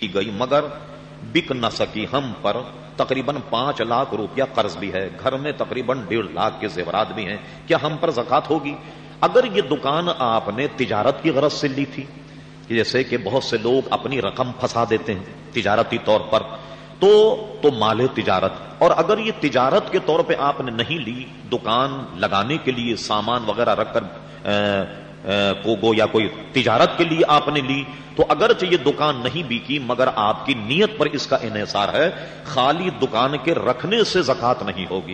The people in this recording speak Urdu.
کی گئی، مگر بک نہ سکی ہم پر۔ تقریباً پانچ لاکھ روپیہ قرض بھی ہے۔ گھر میں تقریباً ڈیڑھ لاکھ کے زیورات بھی ہیں۔ کیا ہم پر زکات ہوگی؟ اگر یہ دکان آپ نے تجارت کی غرض سے لی تھی، جیسے کہ بہت سے لوگ اپنی رقم پھنسا دیتے ہیں تجارتی طور پر، تو تو مال تجارت۔ اور اگر یہ تجارت کے طور پہ آپ نے نہیں لی، دکان لگانے کے لیے سامان وغیرہ رکھ کر کو یا کوئی تجارت کے لیے آپ نے لی، تو اگرچہ یہ دکان نہیں بیکی مگر آپ کی نیت پر اس کا انحصار ہے، خالی دکان کے رکھنے سے زکات نہیں ہوگی۔